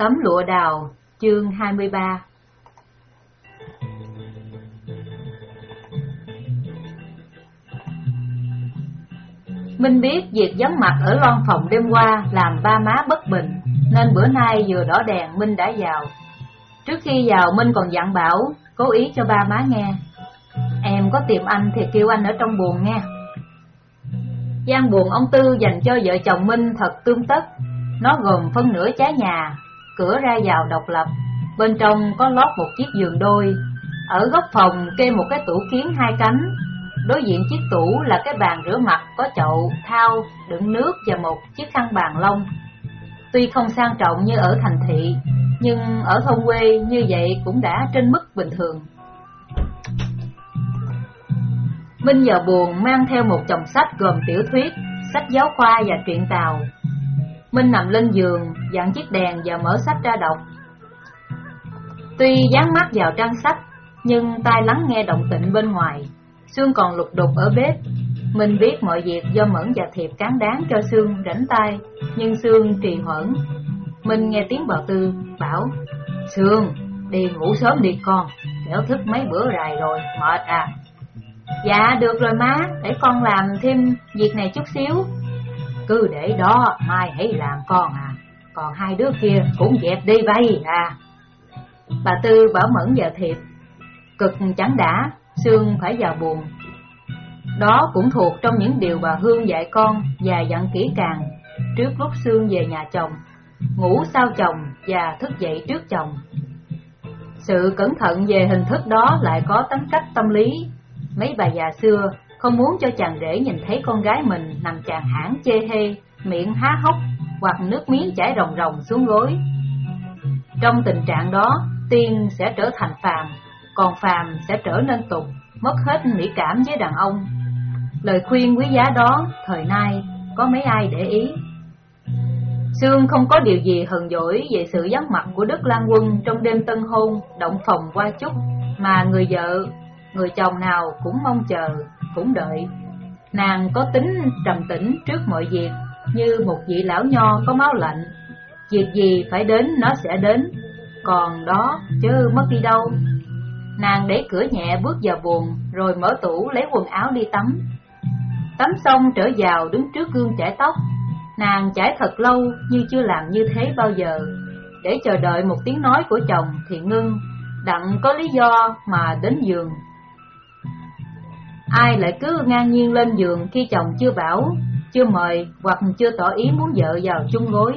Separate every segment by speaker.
Speaker 1: Tấm lụa đào, chương 23 Minh biết việc vắng mặt ở loan phòng đêm qua làm ba má bất bình, nên bữa nay vừa đỏ đèn Minh đã vào. Trước khi vào Minh còn dặn bảo, cố ý cho ba má nghe. Em có tìm anh thì kêu anh ở trong buồn nghe. gian buồn ông Tư dành cho vợ chồng Minh thật tương tất. Nó gồm phân nửa trái nhà, cửa ra vào độc lập, bên trong có lót một chiếc giường đôi. Ở góc phòng kê một cái tủ kiến hai cánh, Đối diện chiếc tủ là cái bàn rửa mặt có chậu, thao, đựng nước và một chiếc khăn bàn lông. Tuy không sang trọng như ở thành thị, nhưng ở thôn quê như vậy cũng đã trên mức bình thường. Minh giờ buồn mang theo một chồng sách gồm tiểu thuyết, sách giáo khoa và truyện tàu. Minh nằm lên giường, dặn chiếc đèn và mở sách ra đọc. Tuy dán mắt vào trang sách, nhưng tai lắng nghe động tĩnh bên ngoài. Sương còn lục đục ở bếp Mình biết mọi việc do Mẫn và Thiệp cán đáng cho Sương rảnh tay Nhưng Sương trì hoãn Mình nghe tiếng bà Tư bảo Sương đi ngủ sớm đi con Đéo thức mấy bữa rày rồi mệt à Dạ được rồi má Để con làm thêm việc này chút xíu cứ để đó Mai hãy làm con à Còn hai đứa kia cũng dẹp đi bay à Bà Tư bảo Mẫn và Thiệp Cực chẳng đã xương phải vào buồn. Đó cũng thuộc trong những điều bà Hương dạy con và dặn kỹ càng trước lúc xương về nhà chồng, ngủ sau chồng và thức dậy trước chồng. Sự cẩn thận về hình thức đó lại có tính cách tâm lý. Mấy bà già xưa không muốn cho chàng rể nhìn thấy con gái mình nằm chàng hãng chê hê, miệng há hốc hoặc nước miếng chảy ròng ròng xuống gối. Trong tình trạng đó, tiên sẽ trở thành phàm còn phàm sẽ trở nên tục, mất hết mỹ cảm với đàn ông. Lời khuyên quý giá đó, thời nay, có mấy ai để ý. Sương không có điều gì hờn dỗi về sự vắng mặt của Đức Lan Quân trong đêm tân hôn, động phòng qua chúc, mà người vợ, người chồng nào cũng mong chờ, cũng đợi. Nàng có tính trầm tĩnh trước mọi việc, như một vị lão nho có máu lạnh. Việc gì phải đến nó sẽ đến, còn đó chứ mất đi đâu. Nàng đẩy cửa nhẹ bước vào buồn rồi mở tủ lấy quần áo đi tắm. Tắm xong trở vào đứng trước gương chải tóc. Nàng chải thật lâu như chưa làm như thế bao giờ. Để chờ đợi một tiếng nói của chồng thì ngưng, đặng có lý do mà đến giường. Ai lại cứ ngang nhiên lên giường khi chồng chưa bảo, chưa mời hoặc chưa tỏ ý muốn vợ vào chung gối.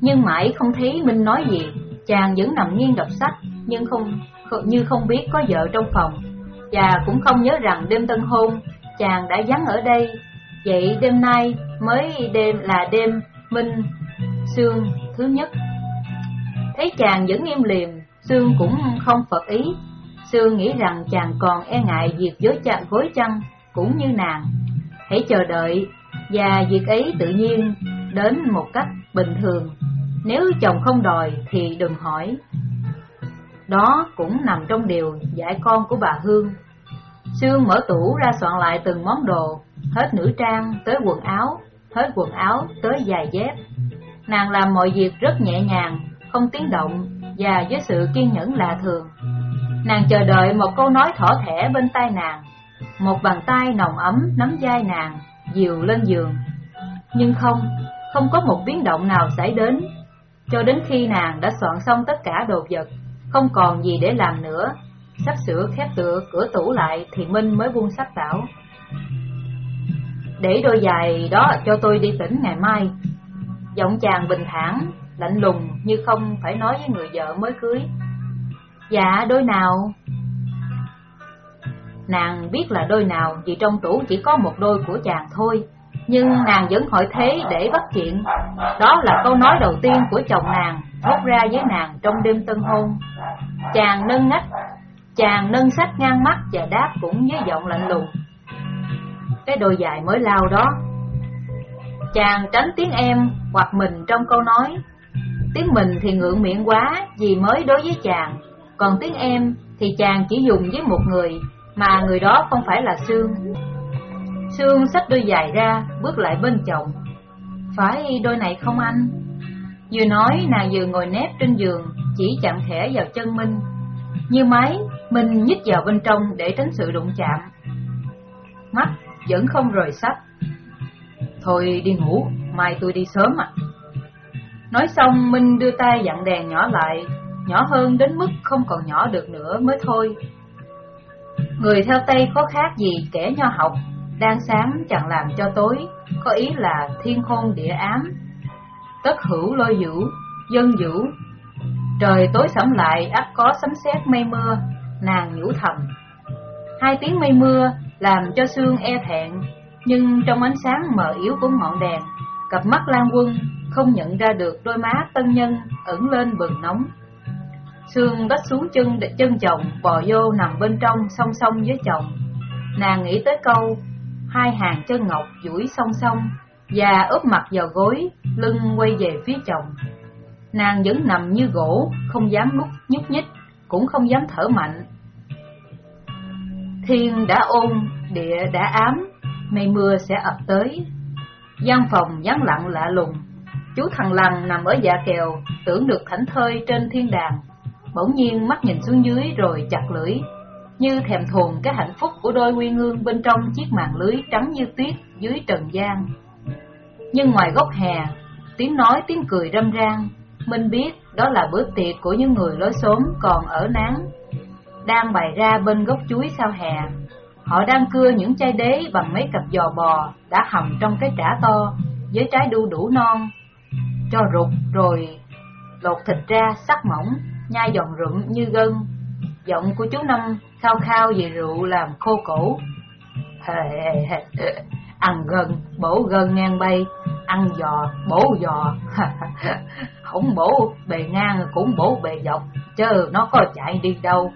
Speaker 1: Nhưng mãi không thấy Minh nói gì, chàng vẫn nằm nghiêng đọc sách, nhưng không như không biết có vợ trong phòng và cũng không nhớ rằng đêm tân hôn chàng đã vắng ở đây. Vậy đêm nay mới đêm là đêm minh sương thứ nhất. Thấy chàng vẫn im liềm, sương cũng không phật ý. Sương nghĩ rằng chàng còn e ngại việc dối chặt gối chăn cũng như nàng. Hãy chờ đợi và việc ấy tự nhiên đến một cách bình thường. Nếu chồng không đòi thì đừng hỏi. Đó cũng nằm trong điều dạy con của bà Hương. Sương mở tủ ra soạn lại từng món đồ, hết nữ trang tới quần áo, hết quần áo tới giày dép. Nàng làm mọi việc rất nhẹ nhàng, không tiếng động và với sự kiên nhẫn lạ thường. Nàng chờ đợi một câu nói thỏ thẻ bên tai nàng, một bàn tay nồng ấm nắm vai nàng, dìu lên giường. Nhưng không, không có một biến động nào xảy đến, cho đến khi nàng đã soạn xong tất cả đồ vật không còn gì để làm nữa. Sắp sửa khép tựa cửa tủ lại thì Minh mới buông sách bảo. Để đôi giày đó cho tôi đi tỉnh ngày mai. Giọng chàng bình thản, lạnh lùng như không phải nói với người vợ mới cưới. Dạ, đôi nào? Nàng biết là đôi nào vì trong tủ chỉ có một đôi của chàng thôi. Nhưng nàng vẫn hỏi thế để bắt chuyện. Đó là câu nói đầu tiên của chồng nàng thốt ra với nàng trong đêm tân hôn. Chàng nâng nách, chàng nâng sách ngang mắt và đáp cũng với giọng lạnh lùng. Cái đôi dài mới lao đó. Chàng tránh tiếng em hoặc mình trong câu nói. Tiếng mình thì ngượng miệng quá vì mới đối với chàng, còn tiếng em thì chàng chỉ dùng với một người mà người đó không phải là Sương. Sương xách đôi giày ra, bước lại bên chồng. Phải đôi này không anh? Vừa nói nàng vừa ngồi nép trên giường Chỉ chạm khẽ vào chân Minh Như máy Minh nhích vào bên trong để tránh sự đụng chạm Mắt vẫn không rời sách Thôi đi ngủ Mai tôi đi sớm à Nói xong Minh đưa tay dặn đèn nhỏ lại Nhỏ hơn đến mức không còn nhỏ được nữa mới thôi. Người theo Tây có khác gì kẻ nho học? Đang sáng chẳng làm cho tối Có ý là thiên khôn địa ám. Tất hữu lôi dữ, dân dữ. Trời tối sẫm lại ắt có sấm sét mây mưa Nàng nhủ thầm. Hai tiếng mây mưa làm cho xương e thẹn Nhưng trong ánh sáng mờ yếu của ngọn đèn Cặp mắt Lan Quân không nhận ra được đôi má tân nhân ẩn lên bừng nóng. Sương đất xuống chân để chân chồng, bò vô nằm bên trong song song với chồng. Nàng nghĩ tới câu, Hai hàng chân ngọc duỗi song song, Và ướp mặt vào gối, Lưng quay về phía chồng. Nàng vẫn nằm như gỗ, Không dám nút nhúc nhích, Cũng không dám thở mạnh. Thiên đã ôn, Địa đã ám, Mây mưa sẽ ập tới. Gian phòng vắng lặng lạ lùng, chú thằng lằn nằm ở dạ kèo, tưởng được thảnh thơi trên thiên đàng bỗng nhiên mắt nhìn xuống dưới rồi chặt lưỡi như thèm thuồng cái hạnh phúc của đôi nguyên ương bên trong chiếc màn lưới trắng như tuyết dưới trần gian. Nhưng ngoài góc hè tiếng nói tiếng cười râm ran minh biết đó là bữa tiệc của những người lối xóm còn ở nắng đang bày ra bên gốc chuối sau hè. Họ đang cưa những chai đế bằng mấy cặp giò bò đã hầm trong cái chả to với trái đu đủ non, cho rụt rồi lột thịt ra sắc mỏng, nhai giòn rụm như gân. Giọng của chú Năm khao khao về rượu làm khô cổ. ăn gân, bổ gân ngang bay, ăn giò, bổ giò. Không bổ bề ngang cũng bổ bề dọc, chứ nó có chạy đi đâu.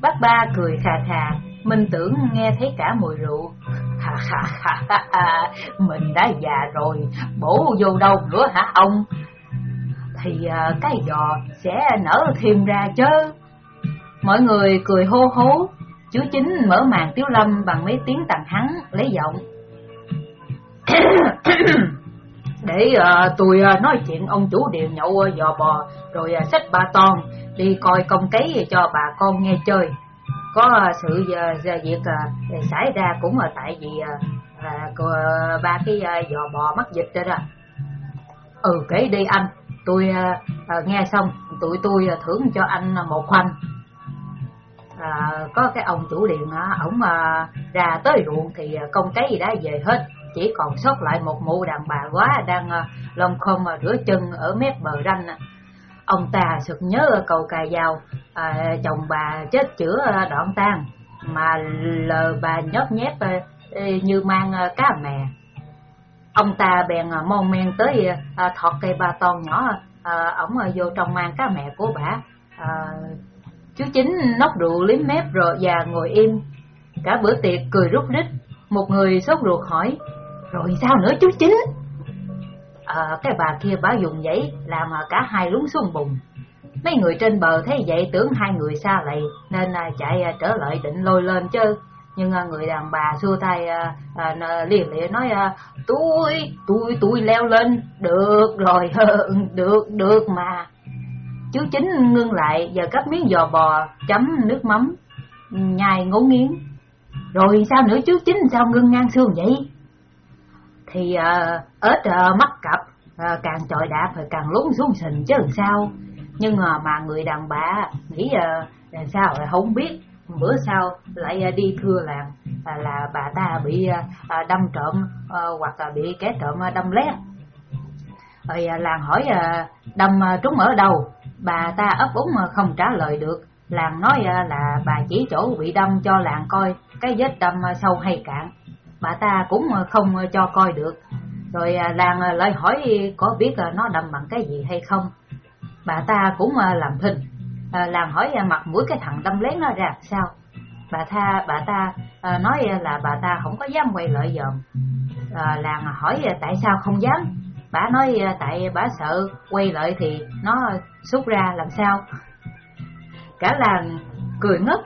Speaker 1: Bác ba cười khà khà, mình tưởng nghe thấy cả mùi rượu ha ha ha ha Mình đã già rồi Bổ vô đâu nữa hả ông thì à, cái giò sẽ nở thêm ra chứ Mọi người cười hô hố Chú Chính mở màn Tiếu Lâm bằng mấy tiếng tàn hắn lấy giọng. Để uh, tôi uh, nói chuyện ông chủ điều nhậu uh, giò bò Rồi uh, xách ba ton Đi coi công cấy cho bà con nghe chơi. Có sự việc xảy ra cũng là tại vì à, ba cái giò bò mắc dịch rồi đó ừ kể đi anh. Tôi à, à nghe xong tụi tôi à, thưởng cho anh à, một khoanh. À, có cái ông chủ điện ổng à, ra tới ruộng thì công cái gì đã về hết. Chỉ còn sót lại một mụ đàn bà quá đang à, lông không rửa chân ở mép bờ ranh. Ông ta sực nhớ cầu cài dao, à, chồng bà chết chữa đoạn tan, mà lờ bà nhót nhép à, như mang à, cá mè. Ông ta bèn à, mon men tới à, thọt cây ba ton nhỏ, à, ổng vô trong mang cá mẹ của bà. À, chú Chính nóc rượu liếm mép rồi và ngồi im. Cả bữa tiệc cười rút rít, một người sốt ruột hỏi, rồi sao nữa chú Chính? à, cái bà kia bà dùng giấy làm cả hai lún xuống bùn mấy người trên bờ thấy vậy tưởng hai người xa lầy nên chạy trở lại định lôi lên chứ nhưng à, người đàn bà xua tay à, à, liền liền nói tôi tôi tôi leo lên. Được rồi được được mà. Chú chính ngưng lại và cắp miếng giò bò chấm nước mắm nhai ngấu nghiến. Rồi sao nữa chú chính sao ngưng ngang xương vậy? Thì uh, ếch uh, mắc cặp càng chọi đạp thì càng lún xuống sình chứ làm sao. Nhưng mà mà người đàn bà nghĩ uh, làm sao lại không biết bữa sau lại à, đi thưa làng là bà ta bị à, à, đâm trộm hoặc là bị kẻ trộm đâm lén rồi làng hỏi đâm trúng ở đâu bà ta ấp úng không trả lời được. Làng nói là bà chỉ chỗ bị đâm cho làng coi, cái vết đâm sâu hay cạn. Bà ta cũng không cho coi được. Rồi làng lại hỏi, có biết nó đâm bằng cái gì hay không. Bà ta cũng làm thinh. Ờ, làng hỏi à, mặt mũi cái thằng đâm lén nó ra sao? Bà tha bà ta ờ, nói à, là bà ta không có dám quay lại dòm. Ờ, làng hỏi à, tại sao không dám? Bà nói tại bà sợ quay lại thì nó xúc ra làm sao? Cả làng cười ngất.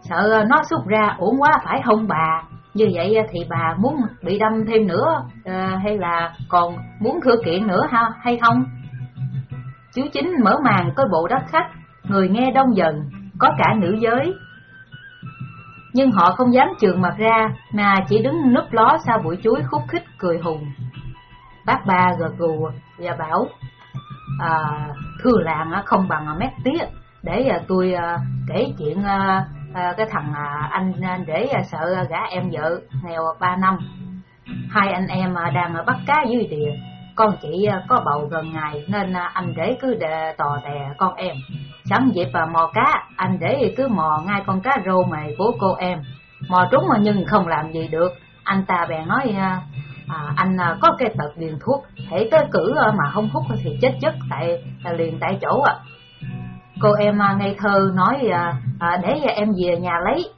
Speaker 1: Sợ nó xúc ra uổng quá phải không bà? Như vậy thì bà muốn bị đâm thêm nữa à, hay là còn muốn thưa kiện nữa ha hay không? Chú Chính mở màn coi bộ đất khách, người nghe đông dần, có cả nữ giới. Nhưng họ không dám trường mặt ra mà chỉ đứng núp ló sau bụi chuối khúc khích cười hùng. Bác ba gật gù và bảo à, Thưa làng à, không bằng à, mét tía Để à, tôi kể chuyện cái thằng anh để sợ gã em vợ nghèo ba năm Hai anh em đang bắt cá dưới đìa con chị ờ, có bầu gần ngày nên ờ, anh để cứ để tò tè con em. Sẵn dịp ờ, mò cá anh để cứ mò ngay con cá rô mày của cô em. Mò trúng mà nhưng không làm gì được. Anh ta bèn nói à, anh có cái tật điền thuốc thể tới cử mà không hút thì chết chất tại liền tại chỗ ạ. Cô em ngây thơ nói để em về nhà lấy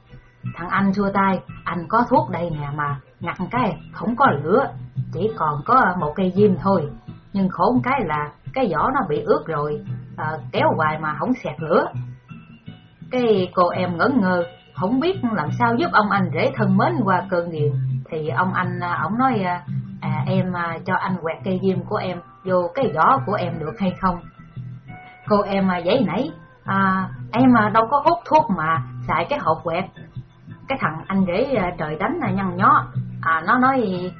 Speaker 1: thằng anh xua tay anh có thuốc đây nè mà ngặt cái không có lửa chỉ còn có một cây diêm thôi. Nhưng khổ cái là cái vỏ nó bị ướt rồi à, kéo hoài mà không xẹt lửa. Cái cô em ngẩn ngơ không biết làm sao giúp ông anh rể thân mến qua cơn nghiện. Thì ông anh à, ổng nói à, à em à, cho anh quẹt cây diêm của em vô cái vỏ của em được hay không? Cô em giấy nãy à, em đâu có hút thuốc mà xài cái hộp quẹt cái thằng anh rể ờ, trời đánh là nhăn nhó. À, nó nói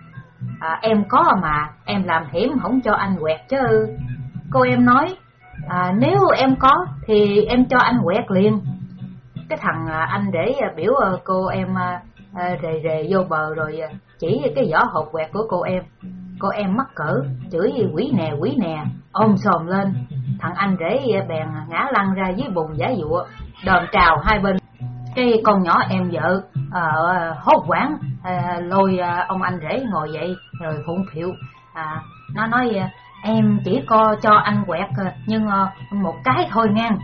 Speaker 1: à, em có mà em làm hiểm không cho anh quẹt chứ. Cô em nói à, nếu em có thì em cho anh quẹt liền. Cái thằng ờ, anh rể ờ, biểu cô em rề rề vô bờ rồi chỉ cái vỏ hộp quẹt của cô em. Cô em mắc cỡ chửi quỷ nè quỷ nè ôm sòm lên. Thằng anh rể bèn ngã lăn ra dưới bùn giả dụa đòn trào hai bên cái con nhỏ em vợ à, hốt quảng à, ờ, lôi à, ông anh rể ngồi dậy rồi phụng phiệu à, nó nói em chỉ co cho anh quẹt nhưng một cái thôi ngang.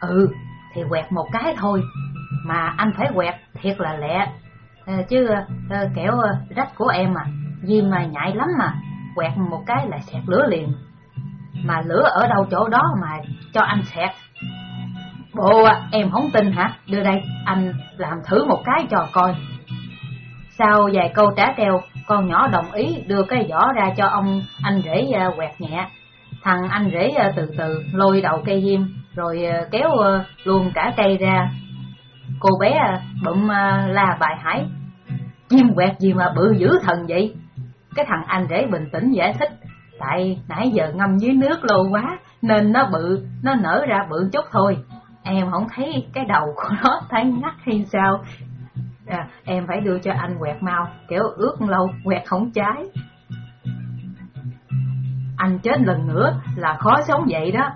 Speaker 1: Ừ thì quẹt một cái thôi mà anh phải quẹt thiệt là lẹ. À, chứ à, kẻo rách của em à vì mà nhạy lắm mà quẹt một cái là xẹt lửa liền. Mà lửa ở đâu chỗ đó mà cho anh xẹt bộ à, em không tin hả? Đưa đây anh làm thử một cái cho coi. Sau vài câu trả treo con nhỏ đồng ý đưa cái vỏ ra cho ông anh rể à, quẹt nhẹ. Thằng anh rể à, từ từ lôi đầu cây diêm rồi à, kéo luôn cả cây ra. Cô bé bụng la bài hải chim quẹt gì mà bự dữ thần vậy? Cái thằng anh rể bình tĩnh giải thích. Tại nãy giờ ngâm dưới nước lâu quá nên nó bự nó nở ra bự chút thôi em không thấy cái đầu của nó thấy ngắt hay sao? À, em phải đưa cho anh quẹt mau kiểu ướt lâu quẹt không cháy anh chết lần nữa là khó sống vậy đó.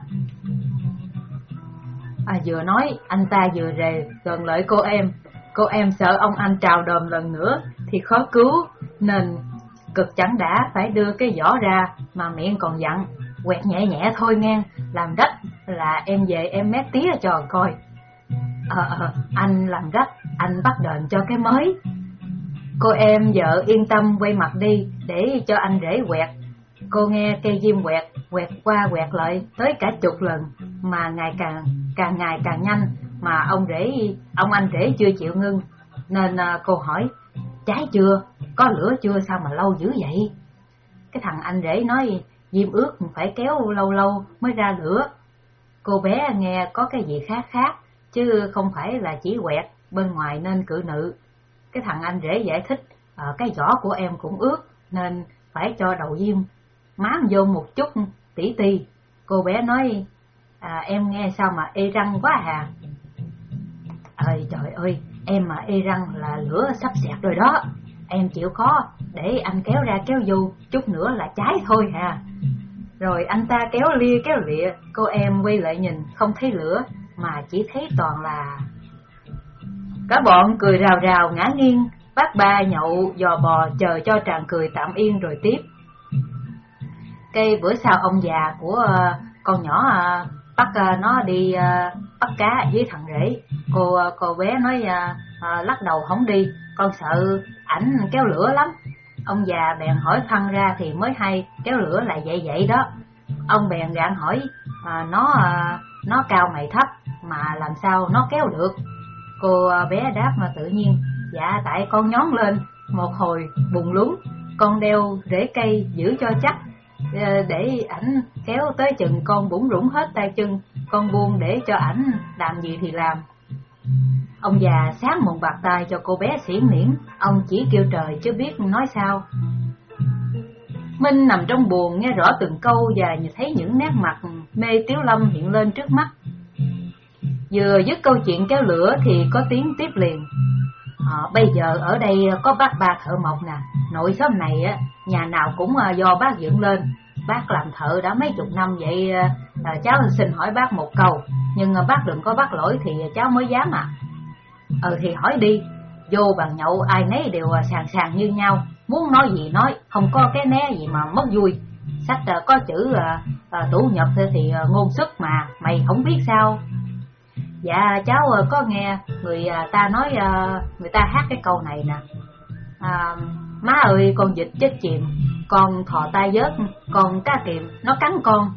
Speaker 1: À, vừa nói anh ta vừa rề gần lợi cô em. Cô em sợ ông anh trào đờm lần nữa thì khó cứu nên cực chẳng đã phải đưa cái vỏ ra mà miệng còn dặn quẹt nhẹ nhẹ thôi ngang làm rách là em về em mét tía cho coi. Ờ, ờ anh làm gấp, anh bắt đền cho cái mới. Cô em vợ yên tâm quay mặt đi để cho anh rễ quẹt. Cô nghe cây diêm quẹt quẹt qua quẹt lại tới cả chục lần. Mà ngày càng càng ngày càng nhanh mà ông rể ông anh rể chưa chịu ngưng. Nên ờ, cô hỏi cháy chưa? Có lửa chưa? Sao mà lâu dữ vậy? Cái thằng anh rể nói diêm ướt phải kéo lâu lâu mới ra lửa cô bé nghe có cái gì khác khác chứ không phải là chỉ quẹt bên ngoài nên cự nữ. Cái thằng anh rể giải thích à, cái vỏ của em cũng ướt nên phải cho đầu diêm. Mám vô một chút tỉ ti cô bé nói à, em nghe sao mà ê răng quá hà ơi trời ơi em mà ê răng là lửa sắp xẹt rồi đó. Em chịu khó để anh kéo ra kéo vô chút nữa là cháy thôi hà rồi anh ta kéo lia kéo lịa. Cô em quay lại nhìn không thấy lửa mà chỉ thấy toàn là cả bọn cười rào rào ngã nghiêng. Bác ba nhậu dò bò chờ cho tràng cười tạm yên rồi tiếp. Cây bữa sau ông già của uh, con nhỏ uh, bắt uh, nó đi uh, bắt cá với thằng rể. Cô cô bé nói uh, uh, lắc đầu không đi. Con sợ ảnh kéo lửa lắm ông già bèn hỏi thăng ra thì mới hay kéo lửa là vậy vậy đó ông bèn gạn hỏi à, nó à, nó cao mày thấp mà làm sao nó kéo được cô à, bé đáp mà tự nhiên dạ tại con nhón lên Một hồi bùng lúng, con đeo rễ cây giữ cho chắc, à, để ảnh kéo tới chừng con bủng rủng hết tay chân, con buông để cho ảnh làm gì thì làm. Ông già sáng một bạc tay cho cô bé xỉn niễn, ông chỉ kêu trời chứ biết nói sao. Minh nằm trong buồn nghe rõ từng câu và thấy những nét mặt mê tiếu lâm hiện lên trước mắt. Vừa dứt câu chuyện kéo lửa thì có tiếng tiếp liền. À, bây giờ ở đây có bác ba thợ mộc nè, nội xóm này á, nhà nào cũng ờ, do bác dựng lên. Bác làm thợ đã mấy chục năm vậy, à, cháu xin hỏi bác một câu, nhưng bác đừng có bắt lỗi thì cháu mới dám à. Ừ thì hỏi đi, vô bàn nhậu ai nấy đều à, sàng sàng như nhau, muốn nói gì nói, không có cái né gì mà mất vui. Sách à, có chữ à, tủ nhật thì ngôn sức mà, mày không biết sao. Dạ cháu có nghe người ta nói người ta hát cái câu này nè. À, Má ơi con vịt chết chìm Con thò tay vớt Con cá kiềm nó cắn con.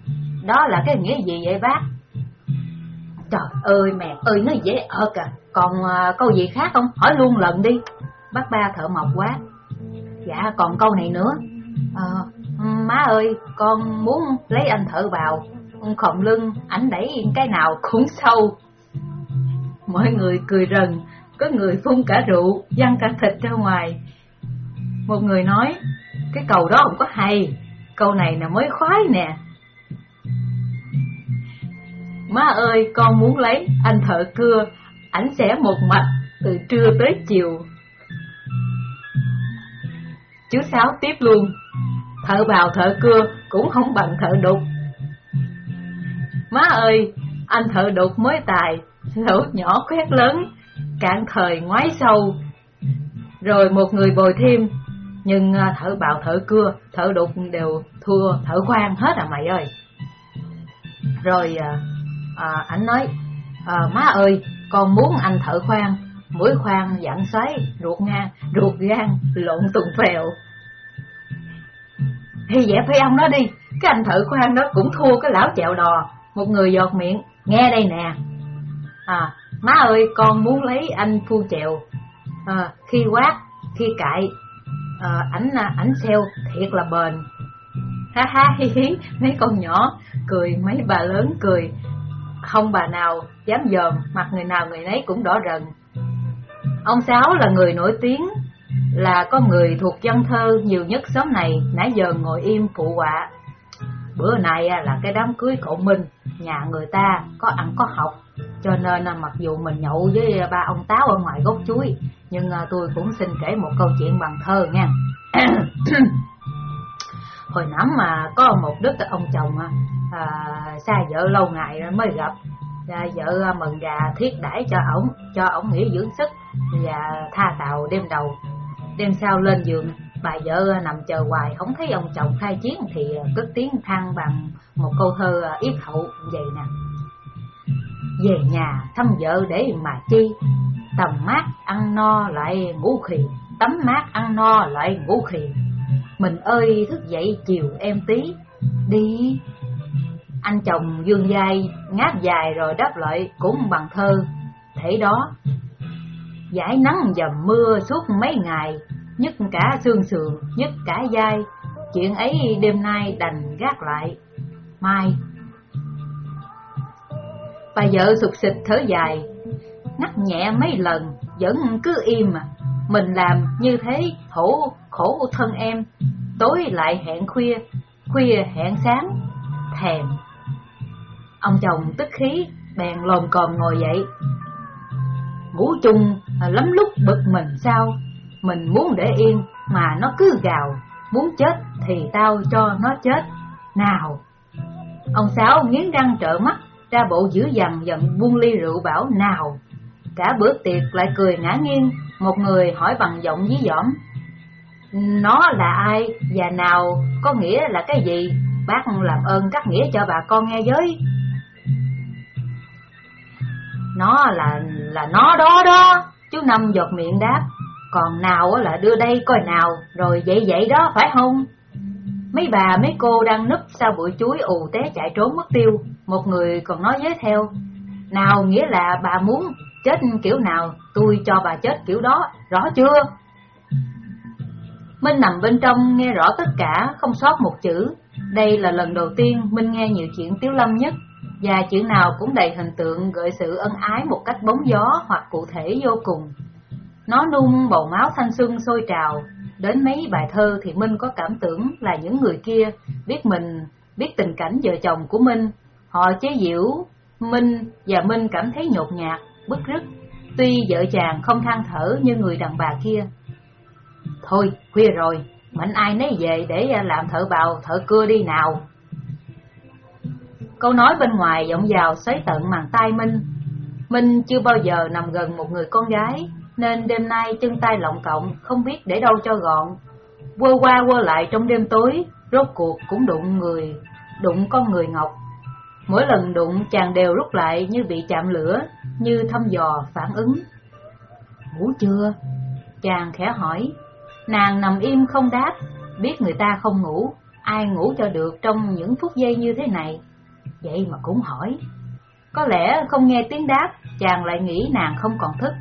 Speaker 1: Đó là cái nghĩa gì vậy bác? Trời ơi mẹ ơi nó dễ ợt à. Còn uh, câu gì khác không? Hỏi luôn lần đi. Bác ba thợ mộc quá. Dạ còn câu này nữa. À, Má ơi con muốn lấy anh thợ vào. Khổng lưng ảnh đẩy cái nào cũng sâu. Mọi người cười rần, có người phun cả rượu, văng cả thịt ra ngoài. Một người nói, cái cầu đó không có hay, câu này là mới khoái nè. Má ơi, con muốn lấy anh thợ cưa, ảnh sẽ một mạch từ trưa tới chiều. Chú Sáu tiếp luôn, thợ bào thợ cưa cũng không bằng thợ đục. Má ơi, anh thợ đục mới tài, lỗ nhỏ khoét lớn, cạn thời ngoái sâu. Rồi một người bồi thêm, nhưng à, thợ bào thợ cưa, thợ đục đều thua thợ khoan hết à mày ơi. Rồi à, à, anh nói, à, má ơi, con muốn anh thợ khoan, mũi khoan dặn xoáy, ruột ngang, ruột gan, lộn tùng phèo. Thì dẹp phải ông đó đi, cái anh thợ khoan đó cũng thua cái lão chèo đò, một người giọt miệng, nghe đây nè, à má ơi con muốn lấy anh phu chèo à, khi quát khi cãi à, ảnh à, ảnh xeo thiệt là bền ha ha hi hi mấy con nhỏ cười mấy bà lớn cười không bà nào dám dòm, mặt người nào người nấy cũng đỏ rần. Ông sáu là người nổi tiếng, là con người thuộc dân thơ nhiều nhất xóm này, nãy giờ ngồi im phụ họa. Bữa nay là cái đám cưới cậu minh, nhà người ta có ăn có học, cho nên mặc dù mình nhậu với ba ông táo ở ngoài gốc chuối, nhưng à, tôi cũng xin kể một câu chuyện bằng thơ nha. Hồi nãm mà có một đức ông chồng à, xa vợ lâu ngày mới gặp. À, vợ mừng gà thiết đãi cho ổng cho ổng nghỉ dưỡng sức và tha tàu đêm đầu. Đêm sau lên giường bà vợ à, nằm chờ hoài không thấy ông chồng khai chiến thì cất tiếng than bằng một câu thơ à, yết hậu vậy nè. Về nhà thăm vợ để mà chi? Tầm mát ăn no lại ngủ khì tắm mát ăn no lại ngủ khì. Mình ơi thức dậy chiều em tí đi anh chồng dương dài ngáp dài rồi đáp lại cũng bằng thơ. Thế đó giải nắng dầm mưa suốt mấy ngày nhất cả xương sườn nhất cả dai chuyện ấy đêm nay đành gác lại. Mai. Bà vợ sụt xịt thở dài, ngắt nhẹ mấy lần, vẫn cứ im. À Mình làm như thế khổ khổ thân em, tối lại hẹn khuya, khuya hẹn sáng, thèm. Ông chồng tức khí, bèn lồm còm ngồi dậy. Ngủ chung lắm lúc bực mình sao, mình muốn để yên mà nó cứ gào, muốn chết thì tao cho nó chết. Nào! Ông Sáu nghiến răng trợ mắt, ra bộ dữ dằn giận buông ly rượu bảo nào. Cả bữa tiệc lại cười ngã nghiêng, một người hỏi bằng giọng dí dỏm. Nó là ai và nào có nghĩa là cái gì? Bác làm ơn cắt nghĩa cho bà con nghe với. Nó là là nó đó đó, chú Năm giọt miệng đáp. Còn nào là đưa đây coi nào, rồi vậy vậy đó phải không? Mấy bà mấy cô đang núp sau bụi chuối ù té chạy trốn mất tiêu, một người còn nói với theo. Nào nghĩa là bà muốn chết kiểu nào, tôi cho bà chết kiểu đó, rõ chưa? Minh nằm bên trong nghe rõ tất cả, không sót một chữ. Đây là lần đầu tiên Minh nghe nhiều chuyện Tiếu Lâm nhất, và chữ nào cũng đầy hình tượng gợi sự ân ái một cách bóng gió hoặc cụ thể vô cùng. Nó nung bầu máu thanh xuân sôi trào, đến mấy bài thơ thì Minh có cảm tưởng là những người kia biết mình, biết tình cảnh vợ chồng của Minh. Họ chế giễu Minh và Minh cảm thấy nhột nhạt, bức rứt, tuy vợ chàng không than thở như người đàn bà kia. Thôi, khuya rồi, mạnh ai nấy về để à, làm thợ bào, thợ cưa đi nào. Câu nói bên ngoài vọng vào xoáy tận màn tai Minh. Minh chưa bao giờ nằm gần một người con gái, nên đêm nay chân tay lộng cộng, không biết để đâu cho gọn. Quơ qua quơ lại trong đêm tối, rốt cuộc cũng đụng người, đụng con người ngọc. Mỗi lần đụng chàng đều rút lại như bị chạm lửa, như thăm dò, phản ứng. Ngủ chưa? Chàng khẽ hỏi. Nàng nằm im không đáp, biết người ta không ngủ, ai ngủ cho được trong những phút giây như thế này. Vậy mà cũng hỏi. Có lẽ không nghe tiếng đáp, chàng lại nghĩ nàng không còn thức.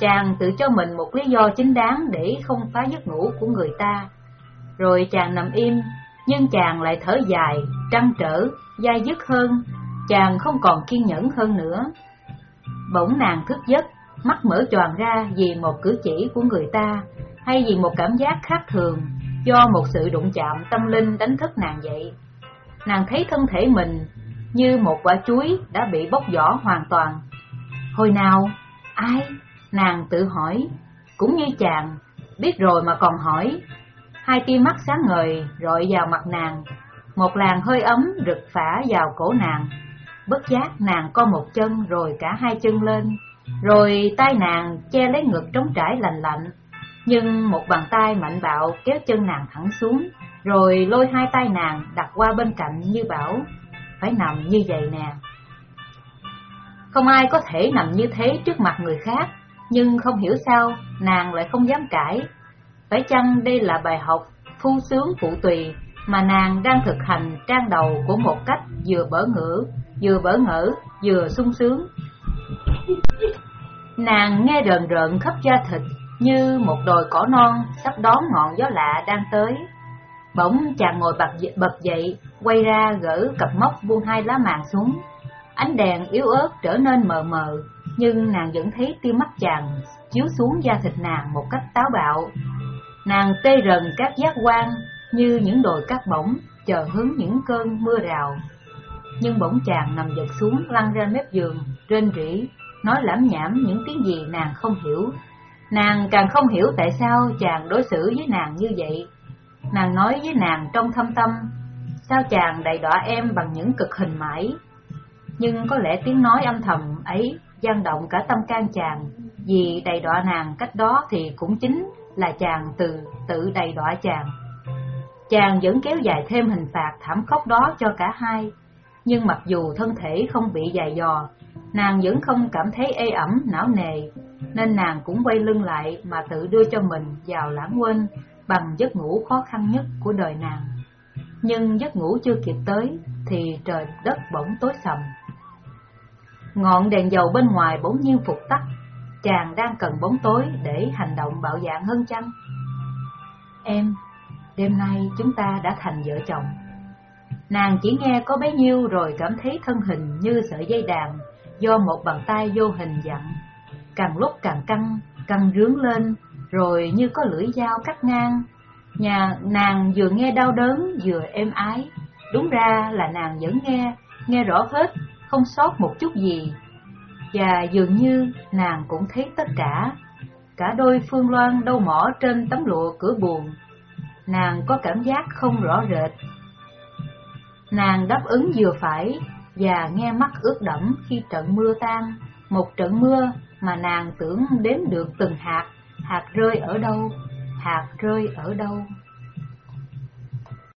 Speaker 1: Chàng tự cho mình một lý do chính đáng để không phá giấc ngủ của người ta. Rồi chàng nằm im, nhưng chàng lại thở dài, trăn trở, dai dứt hơn, chàng không còn kiên nhẫn hơn nữa. Bỗng nàng thức giấc, mắt mở tròn ra vì một cử chỉ của người ta, hay vì một cảm giác khác thường, do một sự đụng chạm tâm linh đánh thức nàng dậy. Nàng thấy thân thể mình như một quả chuối đã bị bóc vỏ hoàn toàn. Hồi nào, ai? Nàng tự hỏi, cũng như chàng, biết rồi mà còn hỏi. Hai tia mắt sáng ngời rọi vào mặt nàng, một làn hơi ấm rực phả vào cổ nàng. Bất giác nàng co một chân rồi cả hai chân lên, rồi tay nàng che lấy ngực trống trải lành lạnh. Nhưng một bàn tay mạnh bạo kéo chân nàng thẳng xuống, rồi lôi hai tay nàng đặt qua bên cạnh như bảo, phải nằm như vậy nè. Không ai có thể nằm như thế trước mặt người khác, nhưng không hiểu sao nàng lại không dám cãi. Phải chăng đây là bài học phu sướng phụ tùy mà nàng đang thực hành trang đầu của một cách vừa bỡ ngỡ, vừa bỡ ngỡ, vừa sung sướng. Nàng nghe rợn rợn khắp da thịt như một đồi cỏ non sắp đón ngọn gió lạ đang tới. Bỗng chàng ngồi bật dậy, bật dậy, quay ra gỡ cặp móc buông hai lá màn xuống. Ánh đèn yếu ớt trở nên mờ mờ, nhưng nàng vẫn thấy tia mắt chàng chiếu xuống da thịt nàng một cách táo bạo. Nàng tê rần các giác quan như những đồi cát bỗng chờ hứng những cơn mưa rào. Nhưng bỗng chàng nằm giật xuống lăn ra mép giường, rên rỉ, nói lãm nhảm những tiếng gì nàng không hiểu. Nàng càng không hiểu tại sao chàng đối xử với nàng như vậy. Nàng nói với nàng trong thâm tâm, sao chàng đầy đọa em bằng những cực hình mãi. Nhưng có lẽ tiếng nói âm thầm ấy gian động cả tâm can chàng, vì đầy đọa nàng cách đó thì cũng chính là chàng từ tự đầy đọa chàng. Chàng vẫn kéo dài thêm hình phạt thảm khốc đó cho cả hai, nhưng mặc dù thân thể không bị dài dò, nàng vẫn không cảm thấy ê ẩm, não nề, nên nàng cũng quay lưng lại mà tự đưa cho mình vào lãng quên bằng giấc ngủ khó khăn nhất của đời nàng. Nhưng giấc ngủ chưa kịp tới thì trời đất bỗng tối sầm. Ngọn đèn dầu bên ngoài bỗng nhiên phục tắt, chàng đang cần bóng tối để hành động bạo dạn hơn chăng? Em, đêm nay chúng ta đã thành vợ chồng. Nàng chỉ nghe có bấy nhiêu rồi cảm thấy thân hình như sợi dây đàn do một bàn tay vô hình dặn, càng lúc càng căng, căng rướng lên, rồi như có lưỡi dao cắt ngang. Nhà nàng vừa nghe đau đớn vừa êm ái, đúng ra là nàng vẫn nghe, nghe rõ hết, không sót một chút gì. Và dường như nàng cũng thấy tất cả, cả đôi phương loan đâu mỏ trên tấm lụa cửa buồn. Nàng có cảm giác không rõ rệt. Nàng đáp ứng vừa phải và nghe mắt ướt đẫm khi trận mưa tan, một trận mưa mà nàng tưởng đếm được từng hạt, hạt rơi ở đâu, hạt rơi ở đâu.